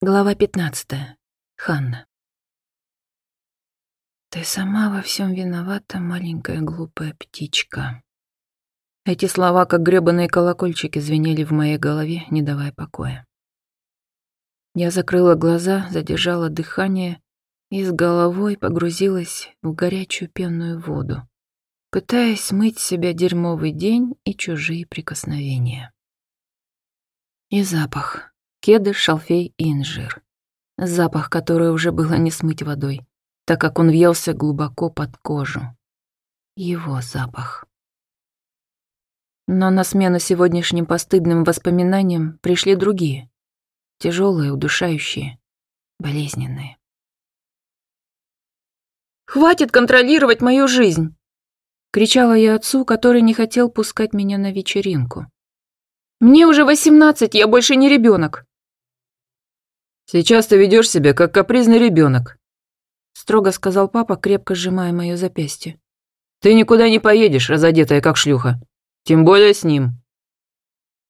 Глава 15. Ханна. Ты сама во всем виновата, маленькая глупая птичка. Эти слова, как грёбаные колокольчики, звенели в моей голове, не давая покоя. Я закрыла глаза, задержала дыхание и с головой погрузилась в горячую пенную воду, пытаясь смыть с себя дерьмовый день и чужие прикосновения. И запах. Кедр, шалфей и инжир. Запах, который уже было не смыть водой, так как он въелся глубоко под кожу. Его запах. Но на смену сегодняшним постыдным воспоминаниям пришли другие. Тяжелые, удушающие, болезненные. «Хватит контролировать мою жизнь!» Кричала я отцу, который не хотел пускать меня на вечеринку. «Мне уже восемнадцать, я больше не ребенок. «Сейчас ты ведешь себя, как капризный ребенок», — строго сказал папа, крепко сжимая мое запястье. «Ты никуда не поедешь, разодетая как шлюха. Тем более с ним».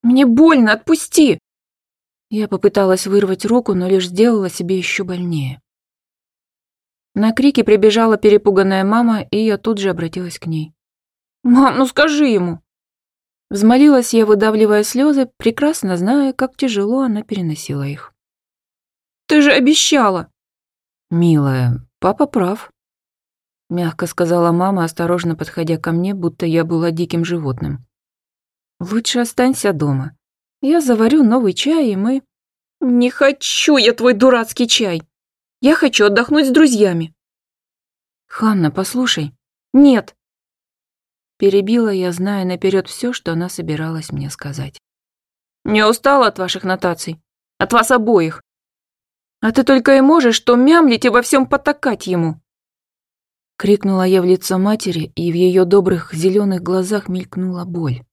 «Мне больно, отпусти!» Я попыталась вырвать руку, но лишь сделала себе еще больнее. На крики прибежала перепуганная мама, и я тут же обратилась к ней. «Мам, ну скажи ему!» Взмолилась я, выдавливая слезы, прекрасно зная, как тяжело она переносила их. Ты же обещала!» «Милая, папа прав», — мягко сказала мама, осторожно подходя ко мне, будто я была диким животным. «Лучше останься дома. Я заварю новый чай, и мы...» «Не хочу я твой дурацкий чай! Я хочу отдохнуть с друзьями!» «Ханна, послушай!» «Нет!» Перебила я, зная наперед все, что она собиралась мне сказать. «Не устала от ваших нотаций? От вас обоих? А ты только и можешь что мямлить и во всем потакать ему!» Крикнула я в лицо матери, и в ее добрых зеленых глазах мелькнула боль.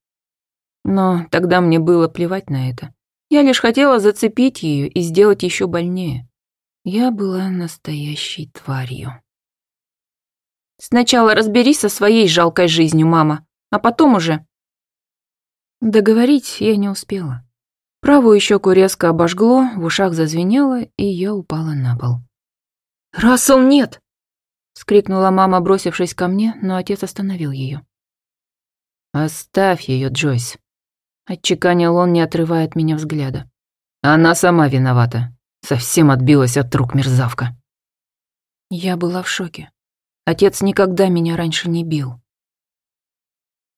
Но тогда мне было плевать на это. Я лишь хотела зацепить ее и сделать еще больнее. Я была настоящей тварью. «Сначала разберись со своей жалкой жизнью, мама, а потом уже...» Договорить я не успела. Правую щеку резко обожгло, в ушах зазвенело, и я упала на пол. «Рассел, нет!» — скрикнула мама, бросившись ко мне, но отец остановил ее. «Оставь ее, Джойс», — отчеканил он, не отрывая от меня взгляда. «Она сама виновата. Совсем отбилась от рук мерзавка». Я была в шоке. Отец никогда меня раньше не бил.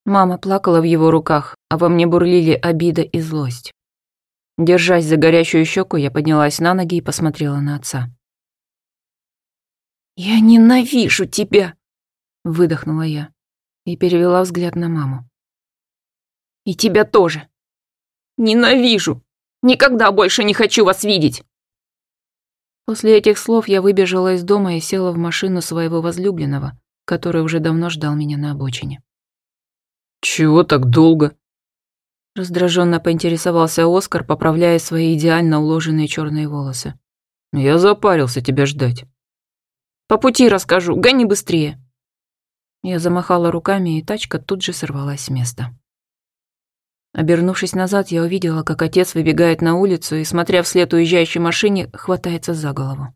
Мама плакала в его руках, а во мне бурлили обида и злость. Держась за горячую щеку, я поднялась на ноги и посмотрела на отца. «Я ненавижу тебя!» — выдохнула я и перевела взгляд на маму. «И тебя тоже! Ненавижу! Никогда больше не хочу вас видеть!» После этих слов я выбежала из дома и села в машину своего возлюбленного, который уже давно ждал меня на обочине. «Чего так долго?» Раздраженно поинтересовался Оскар, поправляя свои идеально уложенные черные волосы. «Я запарился тебя ждать». «По пути расскажу, гони быстрее». Я замахала руками, и тачка тут же сорвалась с места. Обернувшись назад, я увидела, как отец выбегает на улицу и, смотря вслед уезжающей машине, хватается за голову.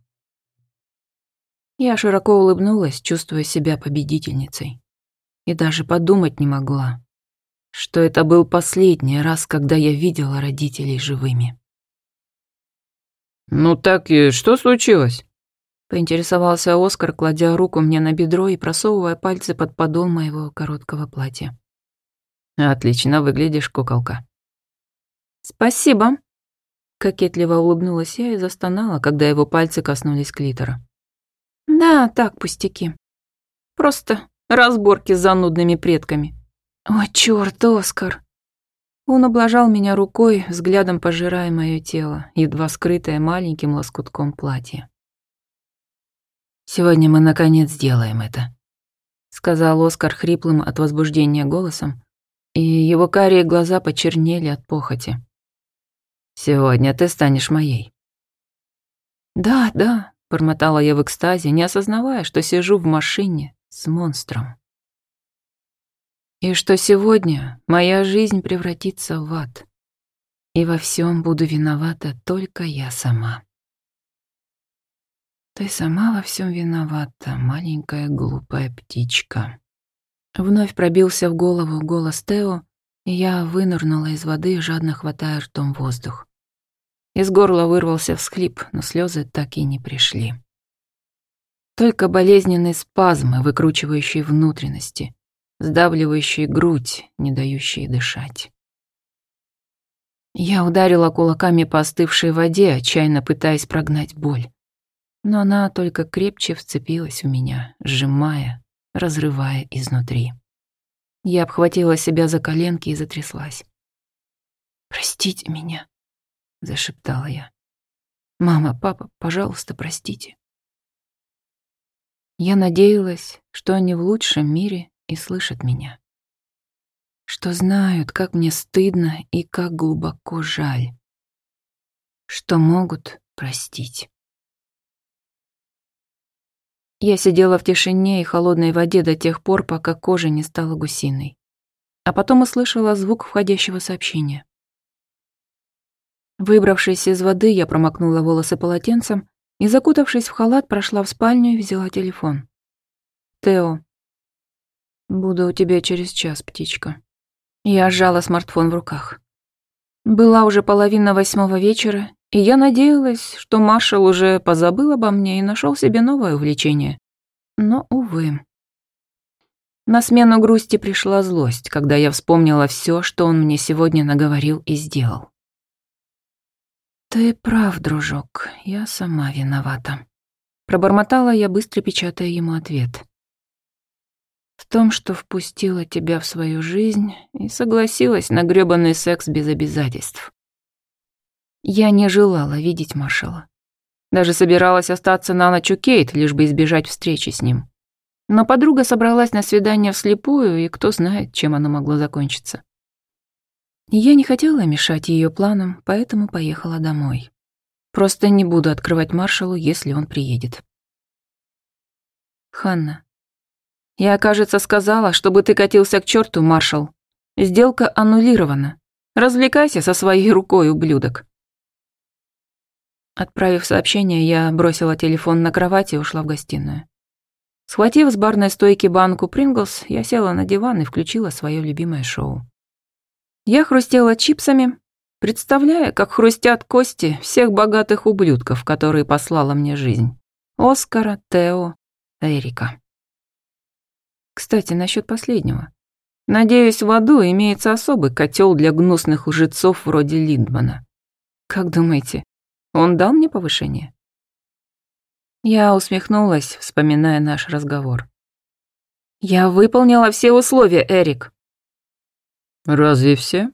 Я широко улыбнулась, чувствуя себя победительницей. И даже подумать не могла, что это был последний раз, когда я видела родителей живыми. «Ну так и что случилось?» Поинтересовался Оскар, кладя руку мне на бедро и просовывая пальцы под подол моего короткого платья. «Отлично выглядишь, куколка». «Спасибо», — кокетливо улыбнулась я и застонала, когда его пальцы коснулись клитора. «Да, так, пустяки. Просто разборки с занудными предками». «О, чёрт, Оскар!» Он облажал меня рукой, взглядом пожирая мое тело, едва скрытое маленьким лоскутком платья. «Сегодня мы, наконец, сделаем это», — сказал Оскар хриплым от возбуждения голосом, и его карие глаза почернели от похоти. «Сегодня ты станешь моей». «Да, да», — бормотала я в экстазе, не осознавая, что сижу в машине с монстром. И что сегодня моя жизнь превратится в ад. И во всем буду виновата только я сама. Ты сама во всем виновата, маленькая глупая птичка. Вновь пробился в голову голос Тео, и я вынырнула из воды, жадно хватая ртом воздух. Из горла вырвался всхлип, но слезы так и не пришли. Только болезненные спазмы, выкручивающие внутренности, сдавливающие грудь, не дающие дышать. Я ударила кулаками по остывшей воде, отчаянно пытаясь прогнать боль. Но она только крепче вцепилась в меня, сжимая, разрывая изнутри. Я обхватила себя за коленки и затряслась. «Простите меня», — зашептала я. «Мама, папа, пожалуйста, простите». Я надеялась, что они в лучшем мире и слышат меня. Что знают, как мне стыдно и как глубоко жаль. Что могут простить. Я сидела в тишине и холодной воде до тех пор, пока кожа не стала гусиной. А потом услышала звук входящего сообщения. Выбравшись из воды, я промокнула волосы полотенцем и, закутавшись в халат, прошла в спальню и взяла телефон. «Тео, буду у тебя через час, птичка». Я сжала смартфон в руках. Была уже половина восьмого вечера, и я надеялась, что маршал уже позабыл обо мне и нашел себе новое увлечение. Но, увы. На смену грусти пришла злость, когда я вспомнила все, что он мне сегодня наговорил и сделал. «Ты прав, дружок, я сама виновата», — пробормотала я, быстро печатая ему ответ. «В том, что впустила тебя в свою жизнь и согласилась на грёбаный секс без обязательств. Я не желала видеть маршала. Даже собиралась остаться на ночь у Кейт, лишь бы избежать встречи с ним. Но подруга собралась на свидание вслепую, и кто знает, чем оно могло закончиться. Я не хотела мешать ее планам, поэтому поехала домой. Просто не буду открывать маршалу, если он приедет. Ханна, я, кажется, сказала, чтобы ты катился к черту, маршал. Сделка аннулирована. Развлекайся со своей рукой, ублюдок. Отправив сообщение, я бросила телефон на кровать и ушла в гостиную. Схватив с барной стойки банку Принглс, я села на диван и включила свое любимое шоу. Я хрустела чипсами, представляя, как хрустят кости всех богатых ублюдков, которые послала мне жизнь. Оскара, Тео, Эрика. Кстати, насчет последнего. Надеюсь, в аду имеется особый котел для гнусных лжецов вроде Линдмана. Как думаете, он дал мне повышение? Я усмехнулась, вспоминая наш разговор. Я выполнила все условия, Эрик. Разве все?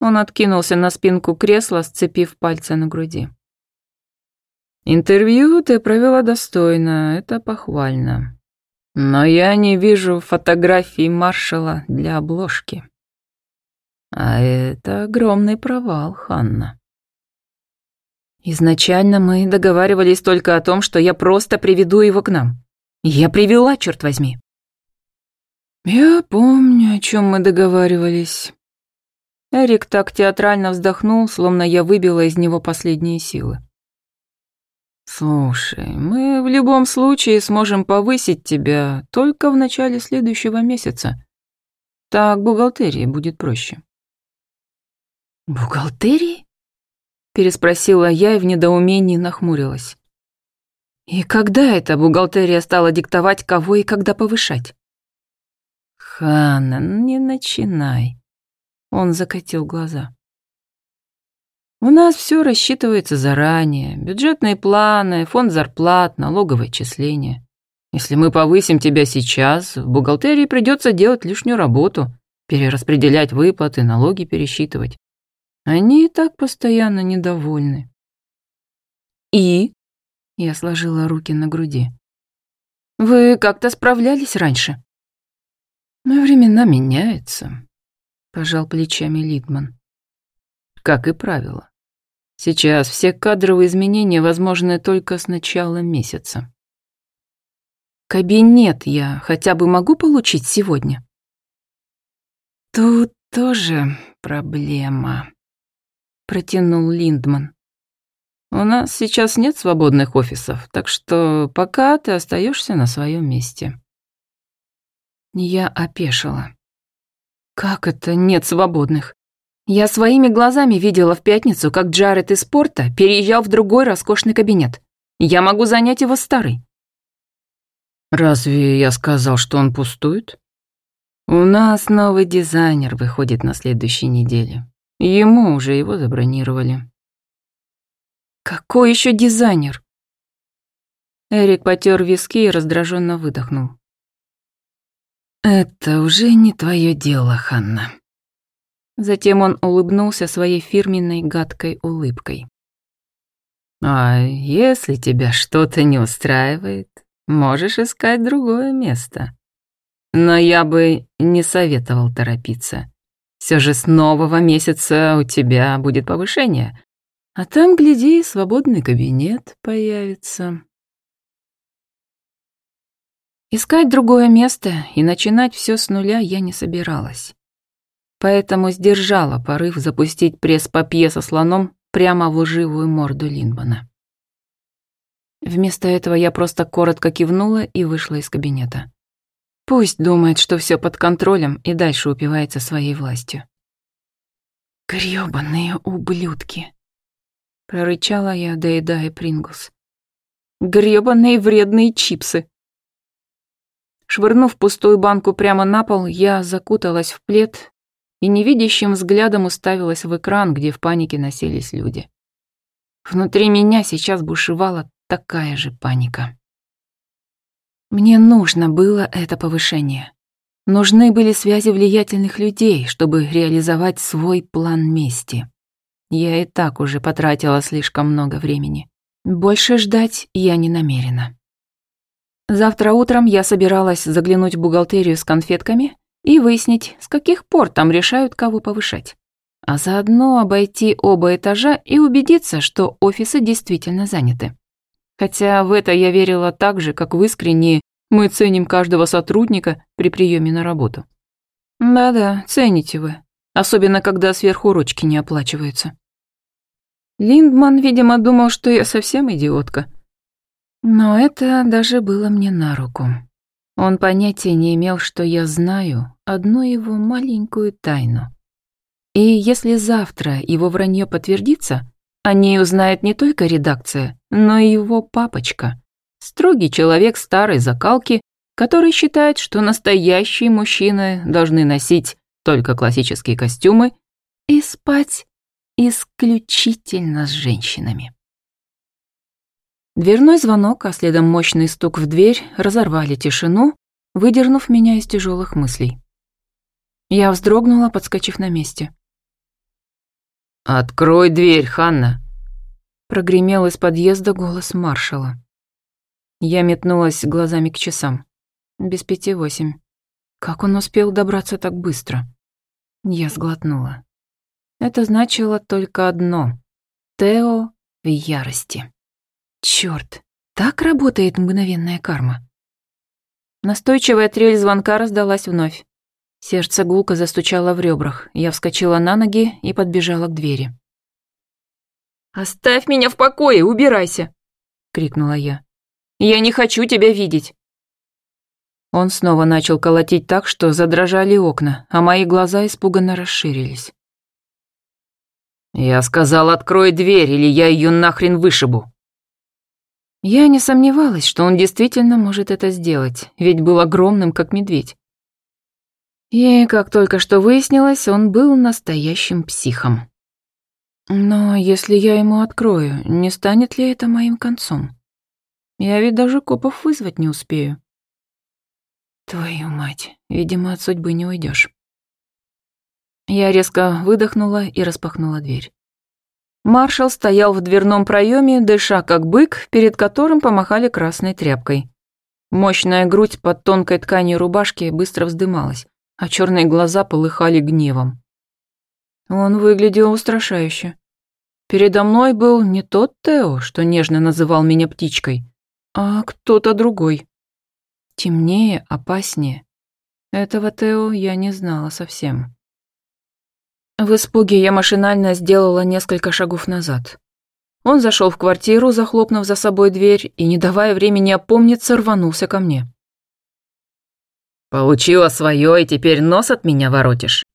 Он откинулся на спинку кресла, сцепив пальцы на груди. Интервью ты провела достойно, это похвально. Но я не вижу фотографий маршала для обложки. А это огромный провал, Ханна. Изначально мы договаривались только о том, что я просто приведу его к нам. Я привела, черт возьми. Я помню, о чем мы договаривались. Эрик так театрально вздохнул, словно я выбила из него последние силы. «Слушай, мы в любом случае сможем повысить тебя только в начале следующего месяца. Так бухгалтерии будет проще». «Бухгалтерии?» переспросила я и в недоумении нахмурилась. И когда эта бухгалтерия стала диктовать, кого и когда повышать? Ханна, не начинай. Он закатил глаза. У нас все рассчитывается заранее. Бюджетные планы, фонд зарплат, налоговое отчисление. Если мы повысим тебя сейчас, в бухгалтерии придется делать лишнюю работу, перераспределять выплаты, налоги пересчитывать. Они и так постоянно недовольны. И? Я сложила руки на груди. Вы как-то справлялись раньше? Но времена меняются, пожал плечами Лидман. Как и правило. Сейчас все кадровые изменения возможны только с начала месяца. Кабинет я хотя бы могу получить сегодня? Тут тоже проблема протянул Линдман. У нас сейчас нет свободных офисов, так что пока ты остаешься на своем месте». Я опешила. «Как это нет свободных? Я своими глазами видела в пятницу, как Джаред из спорта переезжал в другой роскошный кабинет. Я могу занять его старый». «Разве я сказал, что он пустует?» «У нас новый дизайнер выходит на следующей неделе. Ему уже его забронировали». «Какой еще дизайнер?» Эрик потер виски и раздраженно выдохнул. «Это уже не твое дело, Ханна». Затем он улыбнулся своей фирменной гадкой улыбкой. «А если тебя что-то не устраивает, можешь искать другое место. Но я бы не советовал торопиться. Все же с нового месяца у тебя будет повышение, а там, гляди, свободный кабинет появится. Искать другое место и начинать все с нуля я не собиралась. Поэтому сдержала порыв запустить пресс-папье со слоном прямо в лживую морду Линдмана. Вместо этого я просто коротко кивнула и вышла из кабинета. Пусть думает, что все под контролем и дальше упивается своей властью. Грёбаные ублюдки прорычала я, доедая Принглс. Гребаные вредные чипсы. Швырнув пустую банку прямо на пол, я закуталась в плед и невидящим взглядом уставилась в экран, где в панике носились люди. Внутри меня сейчас бушевала такая же паника. Мне нужно было это повышение. Нужны были связи влиятельных людей, чтобы реализовать свой план мести. Я и так уже потратила слишком много времени. Больше ждать я не намерена. Завтра утром я собиралась заглянуть в бухгалтерию с конфетками и выяснить, с каких пор там решают, кого повышать. А заодно обойти оба этажа и убедиться, что офисы действительно заняты. Хотя в это я верила так же, как в искреннее «мы ценим каждого сотрудника при приеме на работу». Да-да, цените вы особенно когда сверхурочки не оплачиваются. Линдман, видимо, думал, что я совсем идиотка. Но это даже было мне на руку. Он понятия не имел, что я знаю одну его маленькую тайну. И если завтра его вранье подтвердится, о ней узнает не только редакция, но и его папочка. Строгий человек старой закалки, который считает, что настоящие мужчины должны носить только классические костюмы, и спать исключительно с женщинами. Дверной звонок, а следом мощный стук в дверь разорвали тишину, выдернув меня из тяжелых мыслей. Я вздрогнула, подскочив на месте. «Открой дверь, Ханна!» Прогремел из подъезда голос маршала. Я метнулась глазами к часам. Без пяти восемь. Как он успел добраться так быстро? Я сглотнула. Это значило только одно. Тео в ярости. Чёрт, так работает мгновенная карма. Настойчивая трель звонка раздалась вновь. Сердце гулко застучало в ребрах. Я вскочила на ноги и подбежала к двери. «Оставь меня в покое, убирайся!» — крикнула я. «Я не хочу тебя видеть!» Он снова начал колотить так, что задрожали окна, а мои глаза испуганно расширились. «Я сказал, открой дверь, или я ее нахрен вышибу!» Я не сомневалась, что он действительно может это сделать, ведь был огромным, как медведь. И, как только что выяснилось, он был настоящим психом. Но если я ему открою, не станет ли это моим концом? Я ведь даже копов вызвать не успею. Твою мать, видимо, от судьбы не уйдешь. Я резко выдохнула и распахнула дверь. Маршал стоял в дверном проеме, дыша как бык, перед которым помахали красной тряпкой. Мощная грудь под тонкой тканью рубашки быстро вздымалась, а черные глаза полыхали гневом. Он выглядел устрашающе. Передо мной был не тот Тео, что нежно называл меня птичкой, а кто-то другой. Темнее, опаснее. Этого Тео я не знала совсем. В испуге я машинально сделала несколько шагов назад. Он зашел в квартиру, захлопнув за собой дверь, и, не давая времени опомниться, рванулся ко мне. «Получила свое, и теперь нос от меня воротишь?»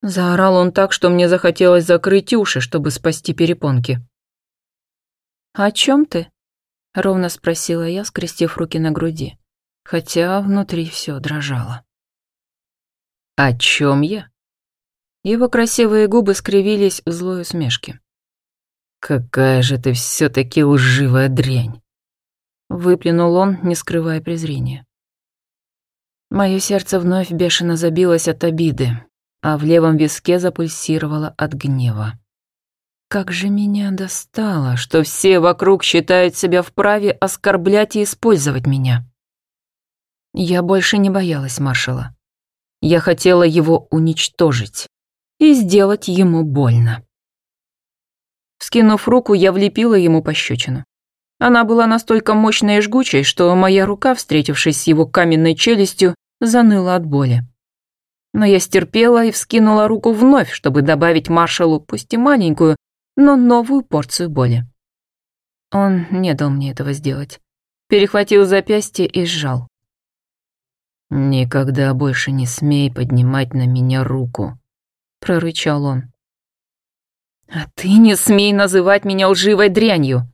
Заорал он так, что мне захотелось закрыть уши, чтобы спасти перепонки. «О чем ты?» — ровно спросила я, скрестив руки на груди, хотя внутри все дрожало. «О чем я?» Его красивые губы скривились в злой усмешке. «Какая же ты все таки лживая дрянь!» Выплюнул он, не скрывая презрения. Мое сердце вновь бешено забилось от обиды, а в левом виске запульсировало от гнева. Как же меня достало, что все вокруг считают себя вправе оскорблять и использовать меня. Я больше не боялась маршала. Я хотела его уничтожить и сделать ему больно. Скинув руку, я влепила ему пощечину. Она была настолько мощной и жгучей, что моя рука, встретившись с его каменной челюстью, заныла от боли. Но я стерпела и вскинула руку вновь, чтобы добавить маршалу, пусть и маленькую, но новую порцию боли. Он не дал мне этого сделать. Перехватил запястье и сжал. «Никогда больше не смей поднимать на меня руку», — прорычал он. «А ты не смей называть меня лживой дрянью!»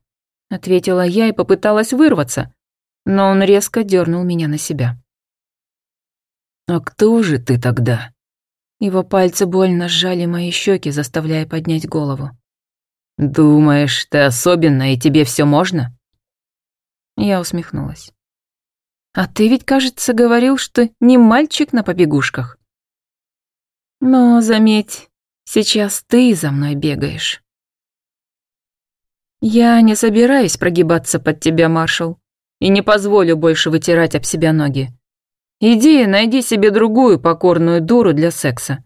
Ответила я и попыталась вырваться, но он резко дернул меня на себя. «А кто же ты тогда?» Его пальцы больно сжали мои щеки, заставляя поднять голову. «Думаешь, ты особенная и тебе все можно?» Я усмехнулась. «А ты ведь, кажется, говорил, что не мальчик на побегушках». «Но, заметь, Сейчас ты за мной бегаешь. Я не собираюсь прогибаться под тебя, маршал, и не позволю больше вытирать об себя ноги. Иди, найди себе другую покорную дуру для секса.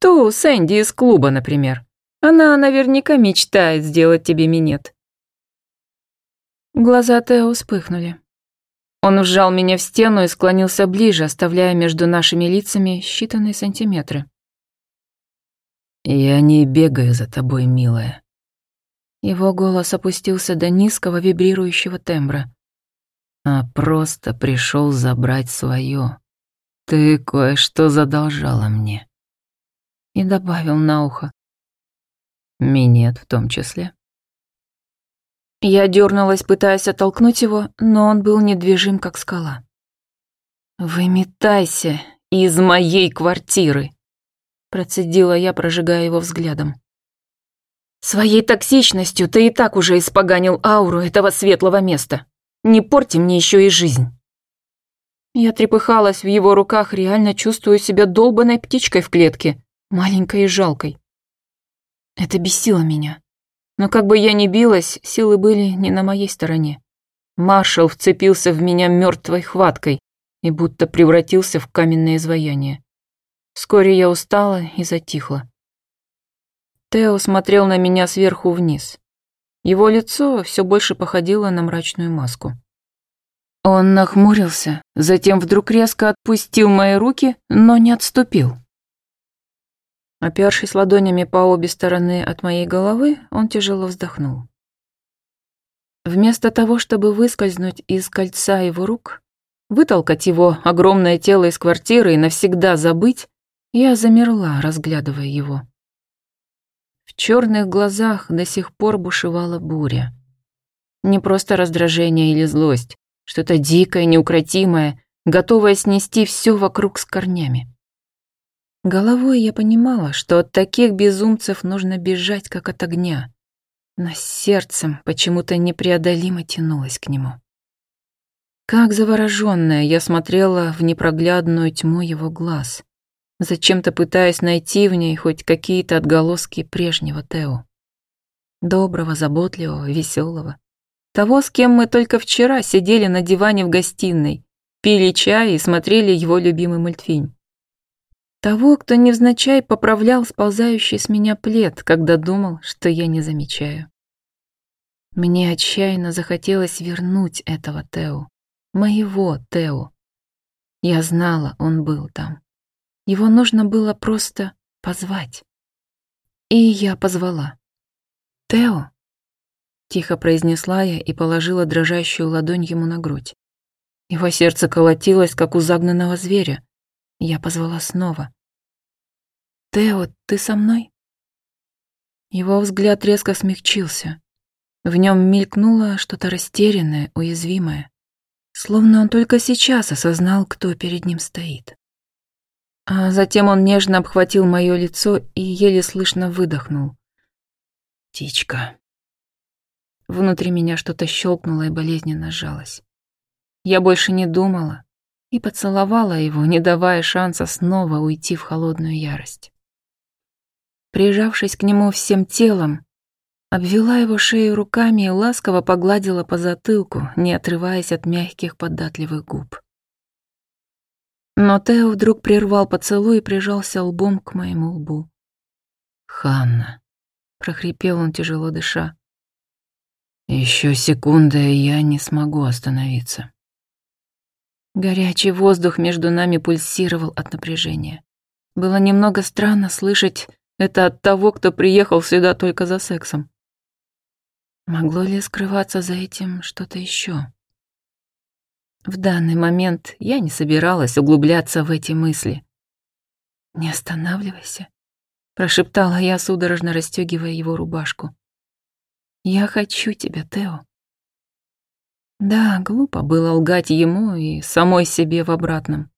Ту Сэнди из клуба, например. Она наверняка мечтает сделать тебе минет. Глаза Тео вспыхнули. Он вжал меня в стену и склонился ближе, оставляя между нашими лицами считанные сантиметры. «Я не бегаю за тобой, милая». Его голос опустился до низкого вибрирующего тембра. «А просто пришел забрать свое. Ты кое-что задолжала мне». И добавил на ухо. «Минет в том числе». Я дернулась, пытаясь оттолкнуть его, но он был недвижим, как скала. «Выметайся из моей квартиры!» Процедила я, прожигая его взглядом. «Своей токсичностью ты и так уже испоганил ауру этого светлого места. Не порти мне еще и жизнь». Я трепыхалась в его руках, реально чувствую себя долбанной птичкой в клетке, маленькой и жалкой. Это бесило меня. Но как бы я ни билась, силы были не на моей стороне. Маршал вцепился в меня мертвой хваткой и будто превратился в каменное изваяние. Вскоре я устала и затихла. Тео смотрел на меня сверху вниз. Его лицо все больше походило на мрачную маску. Он нахмурился, затем вдруг резко отпустил мои руки, но не отступил. Опершись ладонями по обе стороны от моей головы, он тяжело вздохнул. Вместо того, чтобы выскользнуть из кольца его рук, вытолкать его огромное тело из квартиры и навсегда забыть, я замерла, разглядывая его. В черных глазах до сих пор бушевала буря. Не просто раздражение или злость, что-то дикое, неукротимое, готовое снести все вокруг с корнями. Головой я понимала, что от таких безумцев нужно бежать, как от огня, но сердцем почему-то непреодолимо тянулось к нему. Как заворожённая я смотрела в непроглядную тьму его глаз, зачем-то пытаясь найти в ней хоть какие-то отголоски прежнего Тео. Доброго, заботливого, веселого. Того, с кем мы только вчера сидели на диване в гостиной, пили чай и смотрели его любимый мультфильм. Того, кто невзначай поправлял сползающий с меня плед, когда думал, что я не замечаю. Мне отчаянно захотелось вернуть этого Тео, моего Тео. Я знала, он был там. Его нужно было просто позвать. И я позвала. «Тео!» Тихо произнесла я и положила дрожащую ладонь ему на грудь. Его сердце колотилось, как у загнанного зверя. Я позвала снова. «Тео, ты со мной?» Его взгляд резко смягчился. В нем мелькнуло что-то растерянное, уязвимое. Словно он только сейчас осознал, кто перед ним стоит. А затем он нежно обхватил мое лицо и еле слышно выдохнул. «Птичка». Внутри меня что-то щелкнуло и болезненно сжалось. Я больше не думала и поцеловала его, не давая шанса снова уйти в холодную ярость. Прижавшись к нему всем телом, обвела его шею руками и ласково погладила по затылку, не отрываясь от мягких податливых губ. Но Тео вдруг прервал поцелуй и прижался лбом к моему лбу. «Ханна», — прохрипел он, тяжело дыша, — «еще секунда, и я не смогу остановиться». Горячий воздух между нами пульсировал от напряжения. Было немного странно слышать это от того, кто приехал сюда только за сексом. Могло ли скрываться за этим что-то еще? В данный момент я не собиралась углубляться в эти мысли. «Не останавливайся», — прошептала я, судорожно расстегивая его рубашку. «Я хочу тебя, Тео». Да, глупо было лгать ему и самой себе в обратном.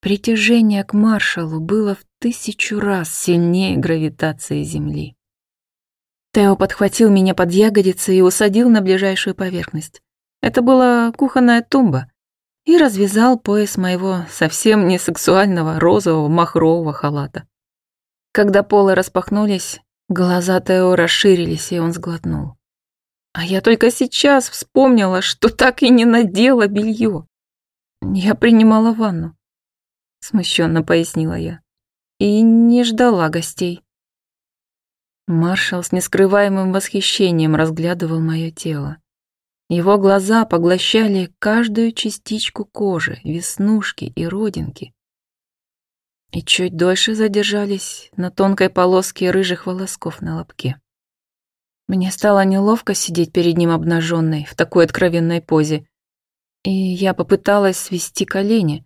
Притяжение к маршалу было в тысячу раз сильнее гравитации Земли. Тео подхватил меня под ягодицы и усадил на ближайшую поверхность. Это была кухонная тумба. И развязал пояс моего совсем не сексуального розового махрового халата. Когда полы распахнулись, глаза Тео расширились, и он сглотнул. А я только сейчас вспомнила, что так и не надела белье. Я принимала ванну, смущенно пояснила я, и не ждала гостей. Маршал с нескрываемым восхищением разглядывал мое тело. Его глаза поглощали каждую частичку кожи, веснушки и родинки. И чуть дольше задержались на тонкой полоске рыжих волосков на лобке. Мне стало неловко сидеть перед ним обнаженной в такой откровенной позе, и я попыталась свести колени,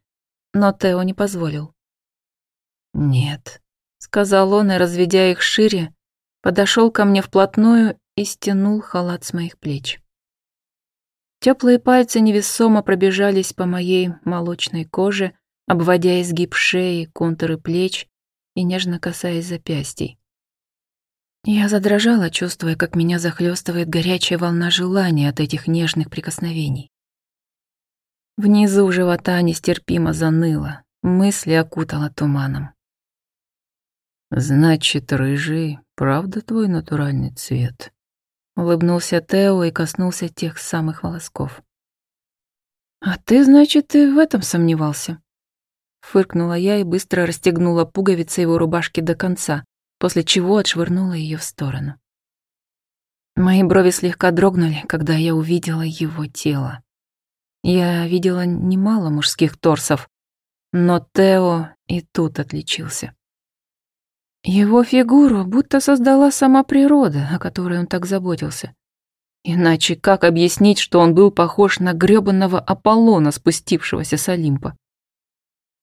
но Тео не позволил. «Нет», — сказал он, и, разведя их шире, подошел ко мне вплотную и стянул халат с моих плеч. Теплые пальцы невесомо пробежались по моей молочной коже, обводя изгиб шеи, контуры плеч и нежно касаясь запястий. Я задрожала, чувствуя, как меня захлестывает горячая волна желания от этих нежных прикосновений. Внизу живота нестерпимо заныло, мысли окутала туманом. «Значит, рыжий, правда твой натуральный цвет?» Улыбнулся Тео и коснулся тех самых волосков. «А ты, значит, и в этом сомневался?» Фыркнула я и быстро расстегнула пуговицы его рубашки до конца, после чего отшвырнула ее в сторону. Мои брови слегка дрогнули, когда я увидела его тело. Я видела немало мужских торсов, но Тео и тут отличился. Его фигуру будто создала сама природа, о которой он так заботился. Иначе как объяснить, что он был похож на грёбаного Аполлона, спустившегося с Олимпа?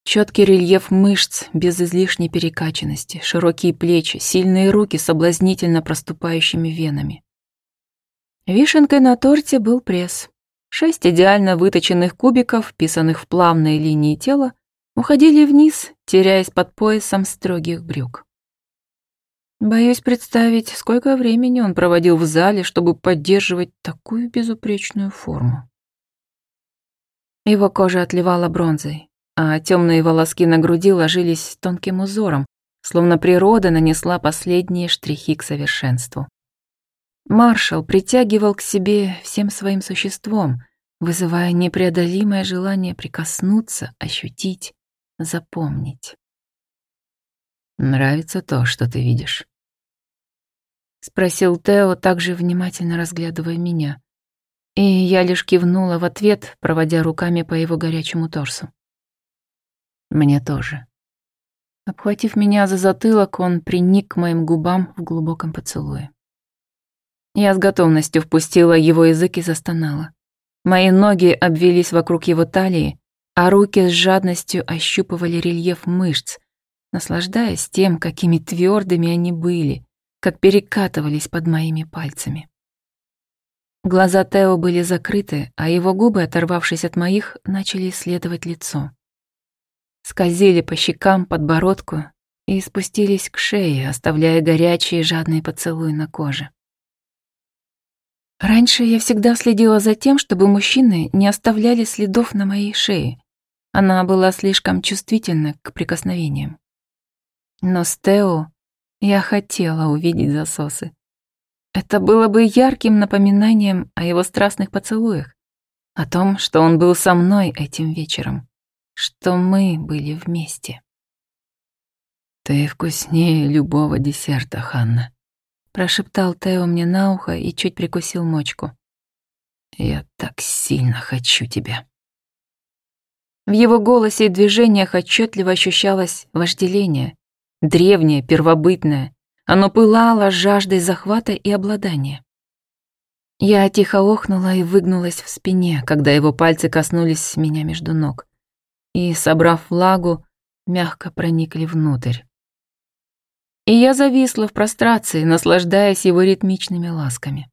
Четкий рельеф мышц без излишней перекачанности, широкие плечи, сильные руки с соблазнительно проступающими венами. Вишенкой на торте был пресс. Шесть идеально выточенных кубиков, вписанных в плавные линии тела, уходили вниз, теряясь под поясом строгих брюк. Боюсь представить, сколько времени он проводил в зале, чтобы поддерживать такую безупречную форму. Его кожа отливала бронзой, а темные волоски на груди ложились тонким узором, словно природа нанесла последние штрихи к совершенству. Маршал притягивал к себе всем своим существом, вызывая непреодолимое желание прикоснуться, ощутить, запомнить. «Нравится то, что ты видишь?» Спросил Тео, также внимательно разглядывая меня. И я лишь кивнула в ответ, проводя руками по его горячему торсу. «Мне тоже». Обхватив меня за затылок, он приник к моим губам в глубоком поцелуе. Я с готовностью впустила его язык и застонала. Мои ноги обвелись вокруг его талии, а руки с жадностью ощупывали рельеф мышц, наслаждаясь тем, какими твердыми они были, как перекатывались под моими пальцами. Глаза Тео были закрыты, а его губы, оторвавшись от моих, начали исследовать лицо. Скользили по щекам, подбородку и спустились к шее, оставляя горячие жадные поцелуи на коже. Раньше я всегда следила за тем, чтобы мужчины не оставляли следов на моей шее. Она была слишком чувствительна к прикосновениям. Но с Тео я хотела увидеть засосы. Это было бы ярким напоминанием о его страстных поцелуях, о том, что он был со мной этим вечером, что мы были вместе. «Ты вкуснее любого десерта, Ханна», — прошептал Тео мне на ухо и чуть прикусил мочку. «Я так сильно хочу тебя». В его голосе и движениях отчетливо ощущалось вожделение, древнее, первобытное, оно пылало жаждой захвата и обладания. Я тихо охнула и выгнулась в спине, когда его пальцы коснулись меня между ног. И, собрав влагу, мягко проникли внутрь. И я зависла в прострации, наслаждаясь его ритмичными ласками.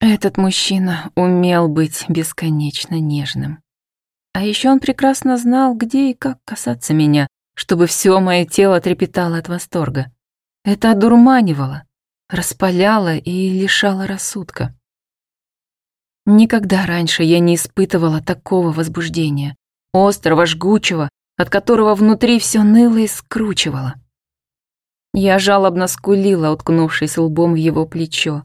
Этот мужчина умел быть бесконечно нежным. А еще он прекрасно знал, где и как касаться меня, чтобы все мое тело трепетало от восторга. Это одурманивало, распаляло и лишало рассудка. Никогда раньше я не испытывала такого возбуждения, острого, жгучего, от которого внутри все ныло и скручивало. Я жалобно скулила, уткнувшись лбом в его плечо,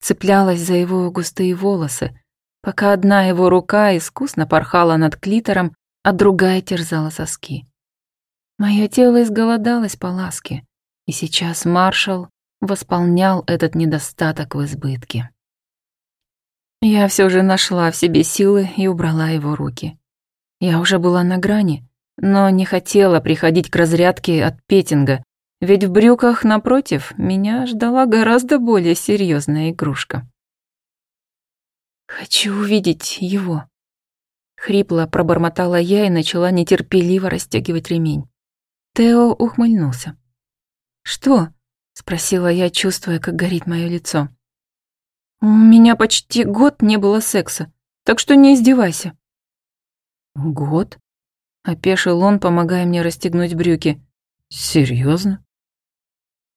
цеплялась за его густые волосы, пока одна его рука искусно порхала над клитором, а другая терзала соски. Мое тело изголодалось по ласке, и сейчас маршал восполнял этот недостаток в избытке. Я все же нашла в себе силы и убрала его руки. Я уже была на грани, но не хотела приходить к разрядке от петинга, ведь в брюках, напротив, меня ждала гораздо более серьезная игрушка. «Хочу увидеть его», — хрипло пробормотала я и начала нетерпеливо расстегивать ремень. Тео ухмыльнулся. «Что?» — спросила я, чувствуя, как горит мое лицо. «У меня почти год не было секса, так что не издевайся». «Год?» — опешил он, помогая мне расстегнуть брюки. «Серьезно?»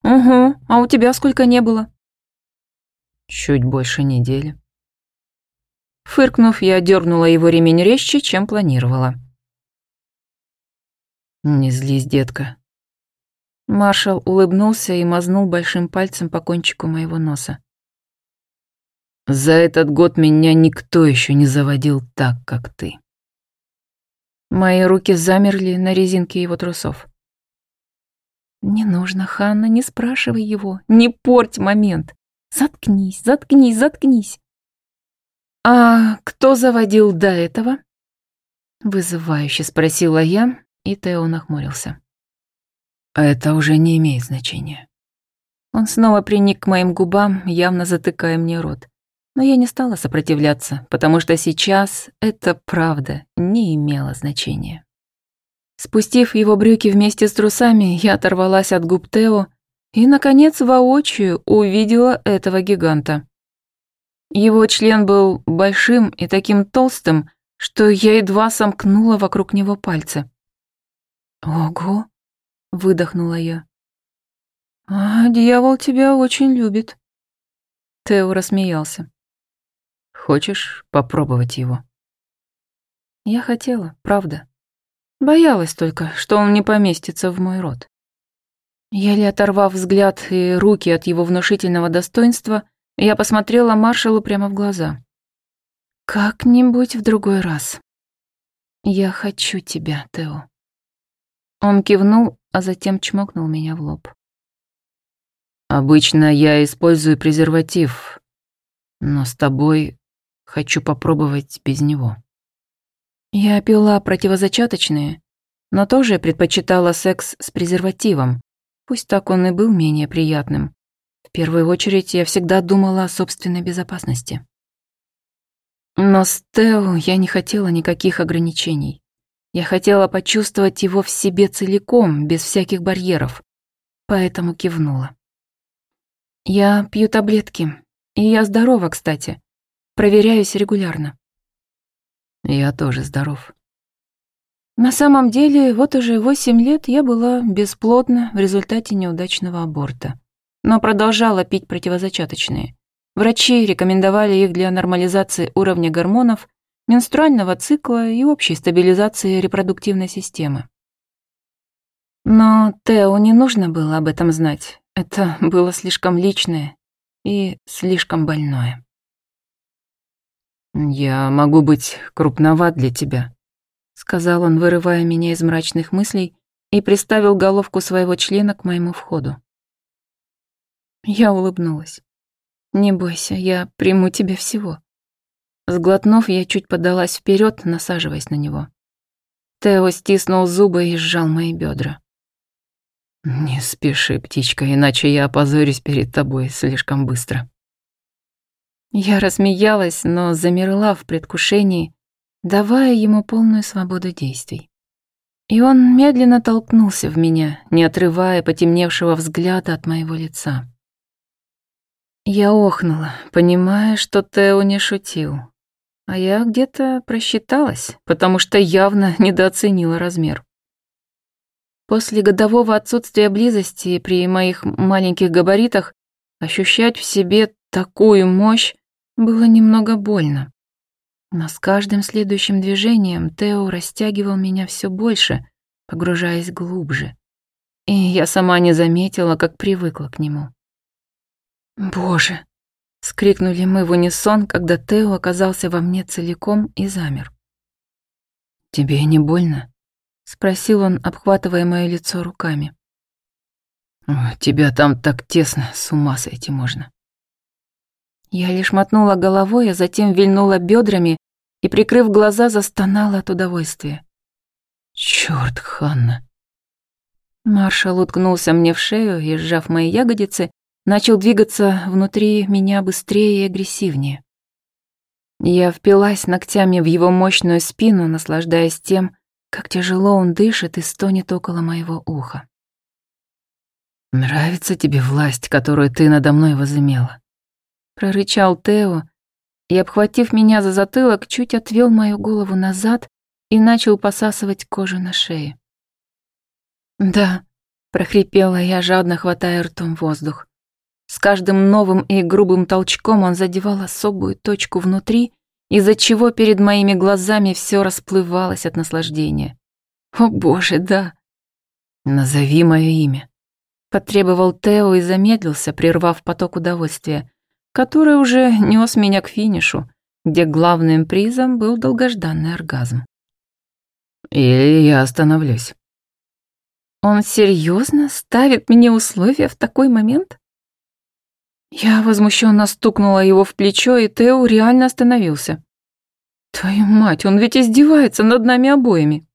«Угу, а у тебя сколько не было?» «Чуть больше недели». Фыркнув, я дернула его ремень резче, чем планировала. «Не злись, детка. Маршал улыбнулся и мазнул большим пальцем по кончику моего носа. «За этот год меня никто еще не заводил так, как ты». Мои руки замерли на резинке его трусов. «Не нужно, Ханна, не спрашивай его, не порть момент. Заткнись, заткнись, заткнись». «А кто заводил до этого?» Вызывающе спросила я, и Тео нахмурился. Это уже не имеет значения. Он снова приник к моим губам, явно затыкая мне рот. Но я не стала сопротивляться, потому что сейчас это правда не имело значения. Спустив его брюки вместе с трусами, я оторвалась от губ Тео и, наконец, воочию увидела этого гиганта. Его член был большим и таким толстым, что я едва сомкнула вокруг него пальцы. «Ого!» выдохнула я. «А дьявол тебя очень любит». Тео рассмеялся. «Хочешь попробовать его?» Я хотела, правда. Боялась только, что он не поместится в мой рот. Еле оторвав взгляд и руки от его внушительного достоинства, я посмотрела маршалу прямо в глаза. «Как-нибудь в другой раз. Я хочу тебя, Тео». Он кивнул а затем чмокнул меня в лоб. «Обычно я использую презерватив, но с тобой хочу попробовать без него». Я пила противозачаточные, но тоже предпочитала секс с презервативом, пусть так он и был менее приятным. В первую очередь я всегда думала о собственной безопасности. Но с Тео я не хотела никаких ограничений. Я хотела почувствовать его в себе целиком, без всяких барьеров. Поэтому кивнула. Я пью таблетки. И я здорова, кстати. Проверяюсь регулярно. Я тоже здоров. На самом деле, вот уже восемь лет я была бесплодна в результате неудачного аборта. Но продолжала пить противозачаточные. Врачи рекомендовали их для нормализации уровня гормонов, менструального цикла и общей стабилизации репродуктивной системы. Но Тео не нужно было об этом знать. Это было слишком личное и слишком больное. «Я могу быть крупноват для тебя», — сказал он, вырывая меня из мрачных мыслей и приставил головку своего члена к моему входу. Я улыбнулась. «Не бойся, я приму тебя всего». Сглотнув, я чуть подалась вперед, насаживаясь на него. Тео стиснул зубы и сжал мои бедра. «Не спеши, птичка, иначе я опозорюсь перед тобой слишком быстро». Я рассмеялась, но замерла в предвкушении, давая ему полную свободу действий. И он медленно толкнулся в меня, не отрывая потемневшего взгляда от моего лица. Я охнула, понимая, что Тео не шутил. А я где-то просчиталась, потому что явно недооценила размер. После годового отсутствия близости при моих маленьких габаритах ощущать в себе такую мощь было немного больно. Но с каждым следующим движением Тео растягивал меня все больше, погружаясь глубже. И я сама не заметила, как привыкла к нему. «Боже!» — скрикнули мы в унисон, когда Тео оказался во мне целиком и замер. «Тебе не больно?» — спросил он, обхватывая мое лицо руками. «Тебя там так тесно, с ума сойти можно». Я лишь мотнула головой, а затем вильнула бедрами и, прикрыв глаза, застонала от удовольствия. Черт, Ханна!» Маршал уткнулся мне в шею и, сжав мои ягодицы, начал двигаться внутри меня быстрее и агрессивнее. Я впилась ногтями в его мощную спину, наслаждаясь тем, как тяжело он дышит и стонет около моего уха. «Нравится тебе власть, которую ты надо мной возымела?» прорычал Тео и, обхватив меня за затылок, чуть отвел мою голову назад и начал посасывать кожу на шее. «Да», — прохрипела я, жадно хватая ртом воздух. С каждым новым и грубым толчком он задевал особую точку внутри, из-за чего перед моими глазами все расплывалось от наслаждения. «О боже, да!» «Назови мое имя», — потребовал Тео и замедлился, прервав поток удовольствия, который уже нес меня к финишу, где главным призом был долгожданный оргазм. Или я остановлюсь. Он серьезно ставит мне условия в такой момент? Я возмущенно стукнула его в плечо, и Тео реально остановился. Твою мать, он ведь издевается над нами обоими.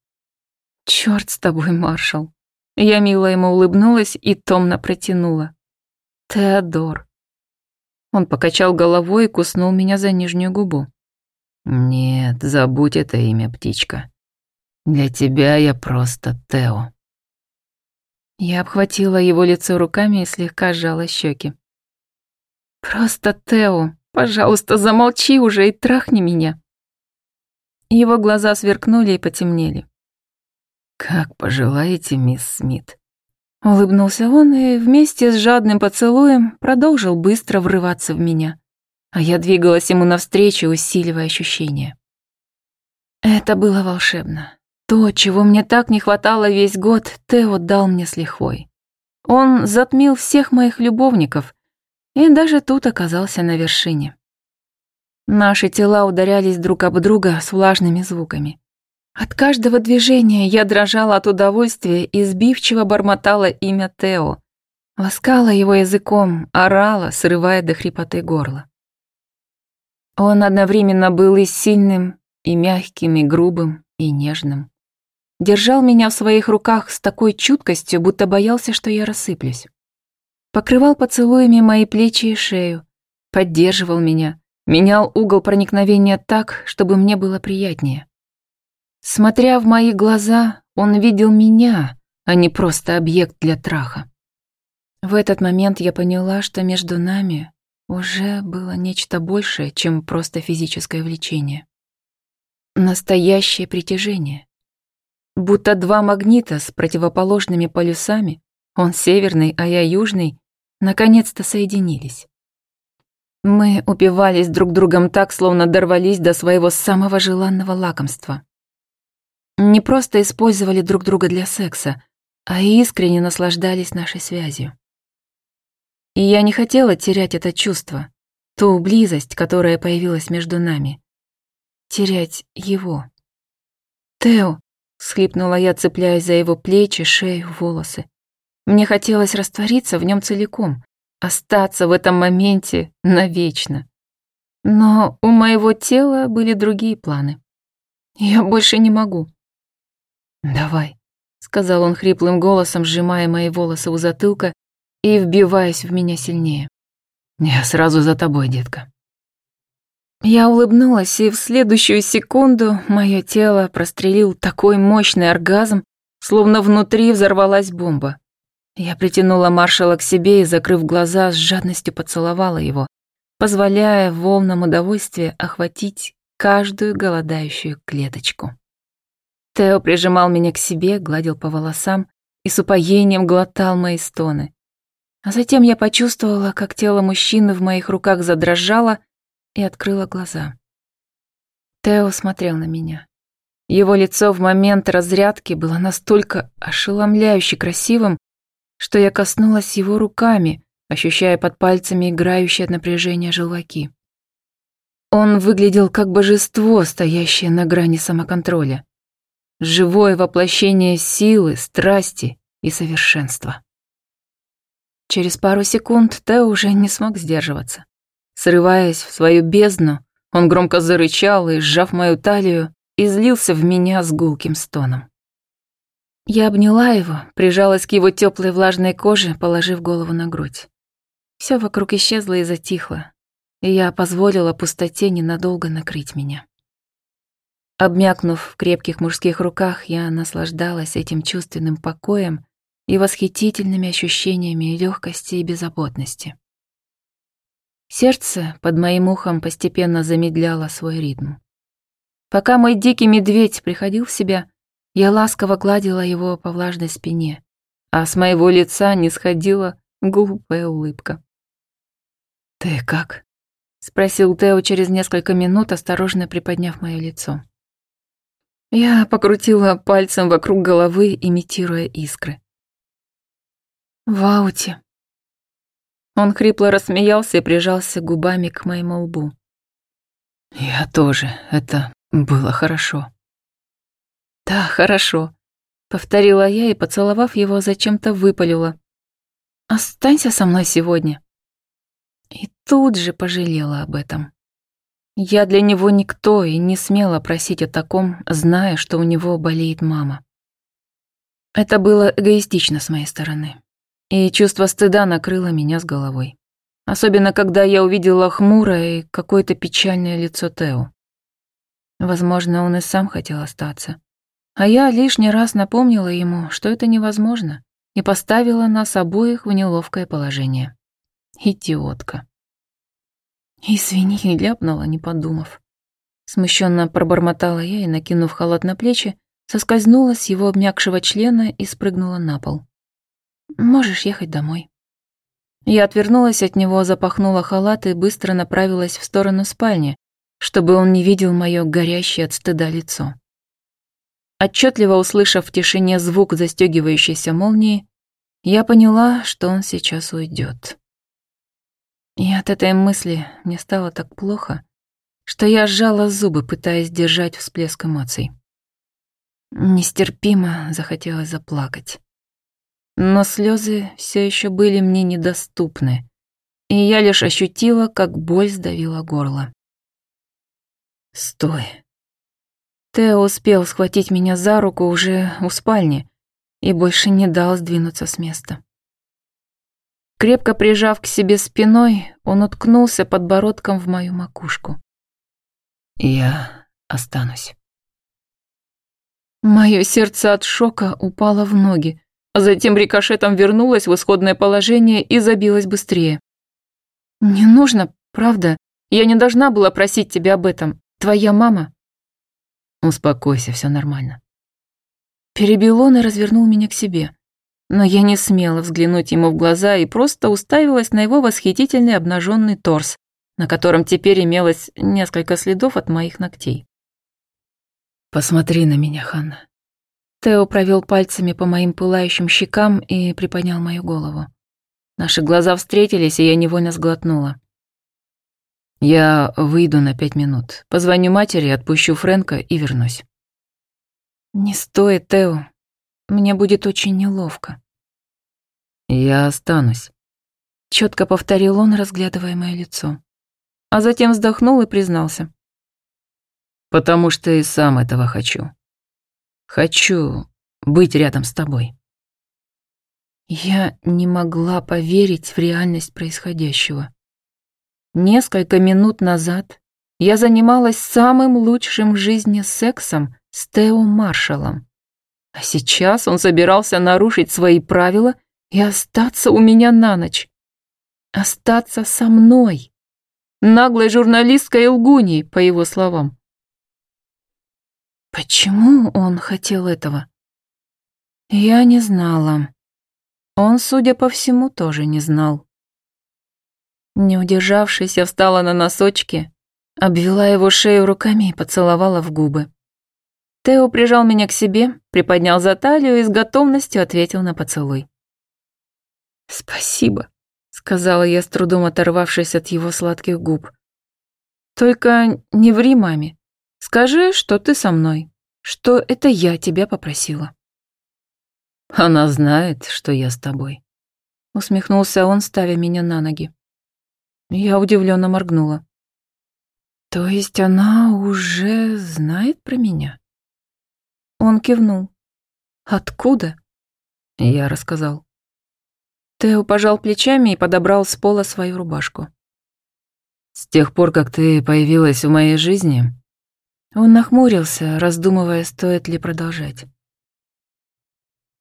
Черт с тобой, маршал. Я мило ему улыбнулась и томно протянула. Теодор. Он покачал головой и куснул меня за нижнюю губу. «Нет, забудь это имя, птичка. Для тебя я просто Тео». Я обхватила его лицо руками и слегка сжала щеки. «Просто Тео, пожалуйста, замолчи уже и трахни меня». Его глаза сверкнули и потемнели. «Как пожелаете, мисс Смит», Улыбнулся он и вместе с жадным поцелуем продолжил быстро врываться в меня, а я двигалась ему навстречу, усиливая ощущения. Это было волшебно. То, чего мне так не хватало весь год, Тео дал мне с лихвой. Он затмил всех моих любовников и даже тут оказался на вершине. Наши тела ударялись друг об друга с влажными звуками. От каждого движения я дрожала от удовольствия и сбивчиво бормотала имя Тео. Ласкала его языком, орала, срывая до хрипоты горло. Он одновременно был и сильным, и мягким, и грубым, и нежным. Держал меня в своих руках с такой чуткостью, будто боялся, что я рассыплюсь. Покрывал поцелуями мои плечи и шею, поддерживал меня, менял угол проникновения так, чтобы мне было приятнее. Смотря в мои глаза, он видел меня, а не просто объект для траха. В этот момент я поняла, что между нами уже было нечто большее, чем просто физическое влечение. Настоящее притяжение. Будто два магнита с противоположными полюсами, он северный, а я южный, наконец-то соединились. Мы упивались друг другом так, словно дорвались до своего самого желанного лакомства. Не просто использовали друг друга для секса, а искренне наслаждались нашей связью. И я не хотела терять это чувство, ту близость, которая появилась между нами. Терять его. «Тео», — схлипнула я, цепляясь за его плечи, шею, волосы. Мне хотелось раствориться в нем целиком, остаться в этом моменте навечно. Но у моего тела были другие планы. Я больше не могу. «Давай», — сказал он хриплым голосом, сжимая мои волосы у затылка и вбиваясь в меня сильнее. «Я сразу за тобой, детка». Я улыбнулась, и в следующую секунду мое тело прострелил такой мощный оргазм, словно внутри взорвалась бомба. Я притянула маршала к себе и, закрыв глаза, с жадностью поцеловала его, позволяя волнам удовольствия охватить каждую голодающую клеточку. Тео прижимал меня к себе, гладил по волосам и с упоением глотал мои стоны. А затем я почувствовала, как тело мужчины в моих руках задрожало и открыла глаза. Тео смотрел на меня. Его лицо в момент разрядки было настолько ошеломляюще красивым, что я коснулась его руками, ощущая под пальцами играющие от напряжения желваки. Он выглядел как божество, стоящее на грани самоконтроля. Живое воплощение силы, страсти и совершенства. Через пару секунд Тео уже не смог сдерживаться. Срываясь в свою бездну, он громко зарычал и, сжав мою талию, излился в меня с гулким стоном. Я обняла его, прижалась к его теплой влажной коже, положив голову на грудь. Все вокруг исчезло и затихло, и я позволила пустоте ненадолго накрыть меня. Обмякнув в крепких мужских руках, я наслаждалась этим чувственным покоем и восхитительными ощущениями легкости и беззаботности. Сердце под моим ухом постепенно замедляло свой ритм. Пока мой дикий медведь приходил в себя, я ласково гладила его по влажной спине, а с моего лица не сходила глупая улыбка. «Ты как?» — спросил Тео через несколько минут, осторожно приподняв мое лицо. Я покрутила пальцем вокруг головы, имитируя искры. В. Он хрипло рассмеялся и прижался губами к моему лбу. Я тоже. Это было хорошо. Да, хорошо. Повторила я и, поцеловав его, зачем-то выпалила. Останься со мной сегодня. И тут же пожалела об этом. Я для него никто и не смела просить о таком, зная, что у него болеет мама. Это было эгоистично с моей стороны и чувство стыда накрыло меня с головой. Особенно, когда я увидела хмурое и какое-то печальное лицо Тео. Возможно, он и сам хотел остаться. А я лишний раз напомнила ему, что это невозможно, и поставила нас обоих в неловкое положение. Идиотка. «Извини», — ляпнула, не подумав. Смущенно пробормотала я и, накинув халат на плечи, соскользнула с его обмякшего члена и спрыгнула на пол. Можешь ехать домой». Я отвернулась от него, запахнула халат и быстро направилась в сторону спальни, чтобы он не видел мое горящее от стыда лицо. Отчетливо услышав в тишине звук застегивающейся молнии, я поняла, что он сейчас уйдет. И от этой мысли мне стало так плохо, что я сжала зубы, пытаясь держать всплеск эмоций. Нестерпимо захотелось заплакать. Но слезы все еще были мне недоступны, и я лишь ощутила, как боль сдавила горло. «Стой!» Тео успел схватить меня за руку уже у спальни и больше не дал сдвинуться с места. Крепко прижав к себе спиной, он уткнулся подбородком в мою макушку. «Я останусь». Мое сердце от шока упало в ноги, а затем рикошетом вернулось в исходное положение и забилось быстрее. «Не нужно, правда. Я не должна была просить тебя об этом. Твоя мама...» «Успокойся, все нормально». Перебил он и развернул меня к себе. Но я не смела взглянуть ему в глаза и просто уставилась на его восхитительный обнаженный торс, на котором теперь имелось несколько следов от моих ногтей. «Посмотри на меня, Ханна». Тео провел пальцами по моим пылающим щекам и приподнял мою голову. Наши глаза встретились, и я невольно сглотнула. «Я выйду на пять минут. Позвоню матери, отпущу Фрэнка и вернусь». «Не стоит, Тео. Мне будет очень неловко». «Я останусь», — четко повторил он, разглядывая мое лицо. А затем вздохнул и признался. «Потому что и сам этого хочу. Хочу быть рядом с тобой». Я не могла поверить в реальность происходящего. Несколько минут назад я занималась самым лучшим в жизни сексом с Тео Маршалом. А сейчас он собирался нарушить свои правила и остаться у меня на ночь. Остаться со мной. Наглой журналисткой лгуней, по его словам. Почему он хотел этого? Я не знала. Он, судя по всему, тоже не знал. Не удержавшись, я встала на носочки, обвела его шею руками и поцеловала в губы. Тео прижал меня к себе, приподнял за талию и с готовностью ответил на поцелуй. «Спасибо», — сказала я, с трудом оторвавшись от его сладких губ. «Только не ври маме. Скажи, что ты со мной, что это я тебя попросила». Она знает, что я с тобой. Усмехнулся он, ставя меня на ноги. Я удивленно моргнула. То есть она уже знает про меня? Он кивнул. Откуда? Я рассказал. Тео пожал плечами и подобрал с пола свою рубашку. С тех пор, как ты появилась в моей жизни... Он нахмурился, раздумывая, стоит ли продолжать.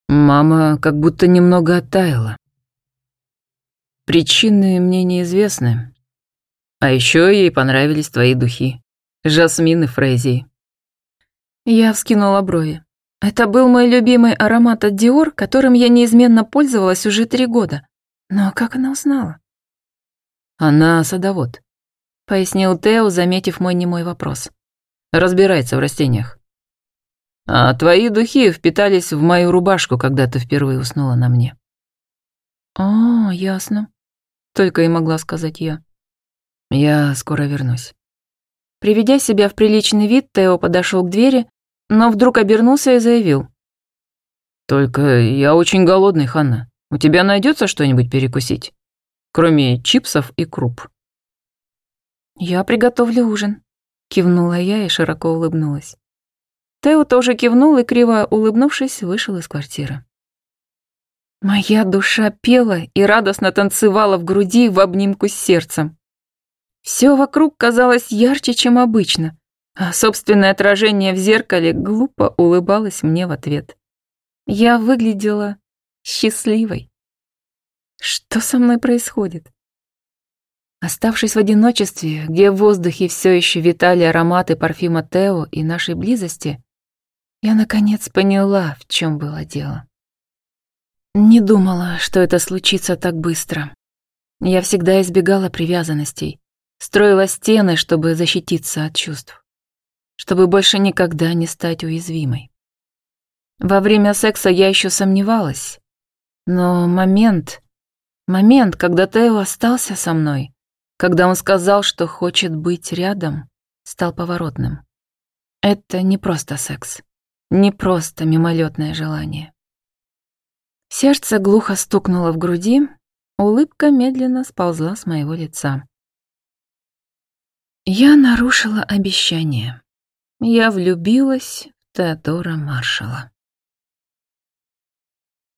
Мама как будто немного оттаяла. Причины мне неизвестны. А еще ей понравились твои духи. Жасмин и Фрейзи. Я вскинула брови. Это был мой любимый аромат от Диор, которым я неизменно пользовалась уже три года. Но как она узнала? Она садовод, пояснил Тео, заметив мой немой вопрос. Разбирается в растениях. А твои духи впитались в мою рубашку, когда ты впервые уснула на мне. А, ясно. Только и могла сказать я. Я скоро вернусь. Приведя себя в приличный вид, Тео подошел к двери, но вдруг обернулся и заявил. «Только я очень голодный, Ханна. У тебя найдется что-нибудь перекусить? Кроме чипсов и круп». «Я приготовлю ужин», — кивнула я и широко улыбнулась. Тео тоже кивнул и, криво улыбнувшись, вышел из квартиры. Моя душа пела и радостно танцевала в груди в обнимку с сердцем. Все вокруг казалось ярче, чем обычно, а собственное отражение в зеркале глупо улыбалось мне в ответ. Я выглядела счастливой. Что со мной происходит? Оставшись в одиночестве, где в воздухе все еще витали ароматы парфюма Тео и нашей близости, я наконец поняла, в чем было дело. Не думала, что это случится так быстро. Я всегда избегала привязанностей, строила стены, чтобы защититься от чувств, чтобы больше никогда не стать уязвимой. Во время секса я еще сомневалась, но момент, момент, когда Тео остался со мной, когда он сказал, что хочет быть рядом, стал поворотным. Это не просто секс не просто мимолетное желание. Сердце глухо стукнуло в груди, улыбка медленно сползла с моего лица. Я нарушила обещание. Я влюбилась в Теодора Маршала.